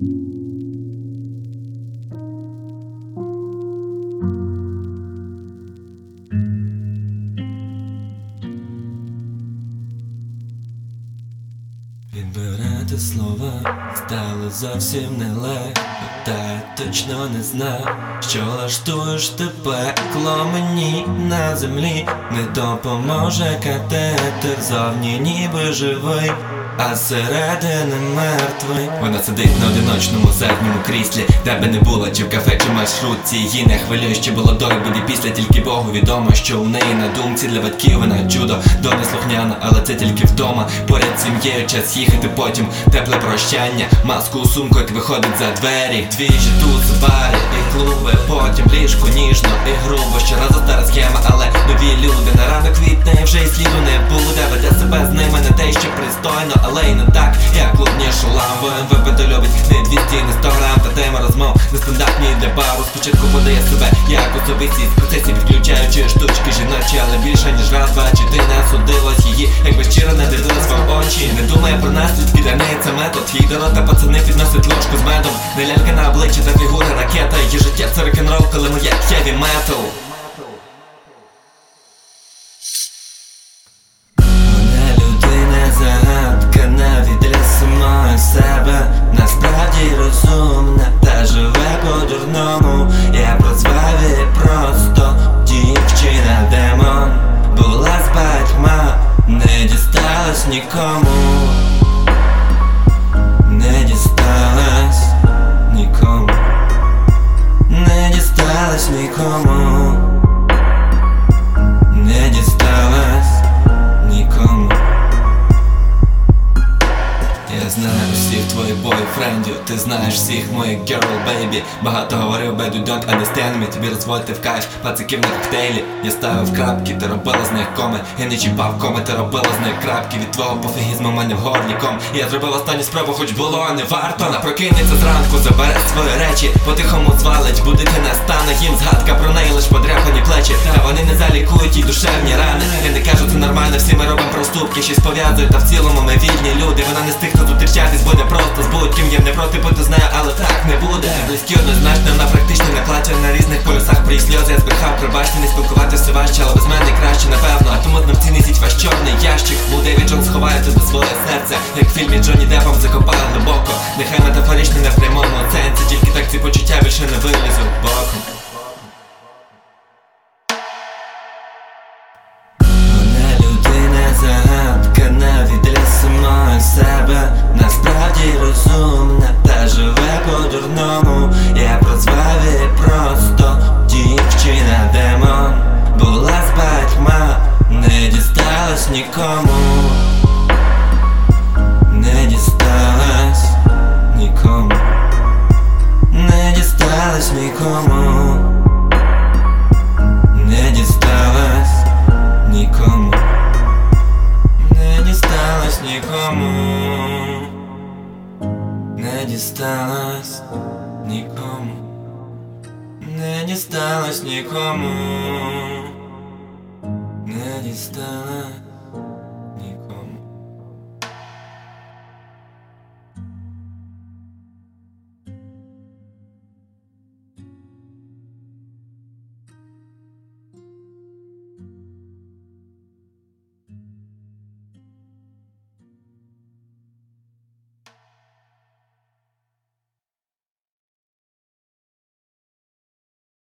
Відбирати слова стало зовсім нелегко Та точно не знав, що лаштуєш ти пекло мені на землі. Не допоможе катетер зовні ніби живий а зсередини мертвий. Вона сидить на одиночному задньому кріслі. Де би не було, чи в кафе, чи маршрутці. Її не хвилює, що було до буде після. Тільки Богу відомо, що у неї на думці Для батьків вона чудо, до неслухняна, але це тільки вдома. Поряд сім'єю час їхати потім. Тепле прощання, маску у сумку, як виходить за двері. Двіжі тут бари і клуби Потім ліжко ніжно і як клубнішу ламбу МВП любить не 200, не 100 грам Та тема розмов нестандартні для бару. Спочатку подає себе, як особистість. В процесі підключаючи штучки жіночі Але більше ніж раз, два чи ти не судилась її. Якби щиро не дивилась в очі Не думає про наслідки, для неї це метод. Їй до пацани підносять ложку з медом. Не лялька на обличчі та фігура ракета. Її життя це рок-н-рол, коли моя хеві метал Ти знаєш всіх моїх girl baby. Багато говорив, you don't understand me Тобі розводити в кайф пациків на коктейлі. Я ставив крапки, ти робила з них коми. Я не чіпав коми, ти робила з них крапки. Від твого пофігізму мене в горлі ком. Я зробив останню спробу, хоч було не варто. Вона прокинеться зранку, забере свої речі. Потихому звалить, будити не стане Їм згадка про неї лиш подряпані плечі. Та вони не залікують їй душевні рани. Я не Щось пов'язують, та в цілому ми вільні люди. Вона не з тих, хто зустрічатись буде просто з будь-ким Я не проти бути з нею, але так не буде. Близькі однозначно, вона практично накладча на різних полюсах При сльози. Я збрехав, пробачте, не спілкуватися важче, але без мене краще, напевно. А тому знавці несіть ваш чорний ящик. Бо Девід Джон сховає тут своє серце. Як в фільмі Джонні Деппом закопали глибоко. Нехай метафорично не в прямому сенсі Тільки так ці почуття більше не вилізуть дісталась нікому Не дісталась нікому Не дісталась нікому Не дісталась нікому Не дісталась нікому Не дісталась нікому Не дісталась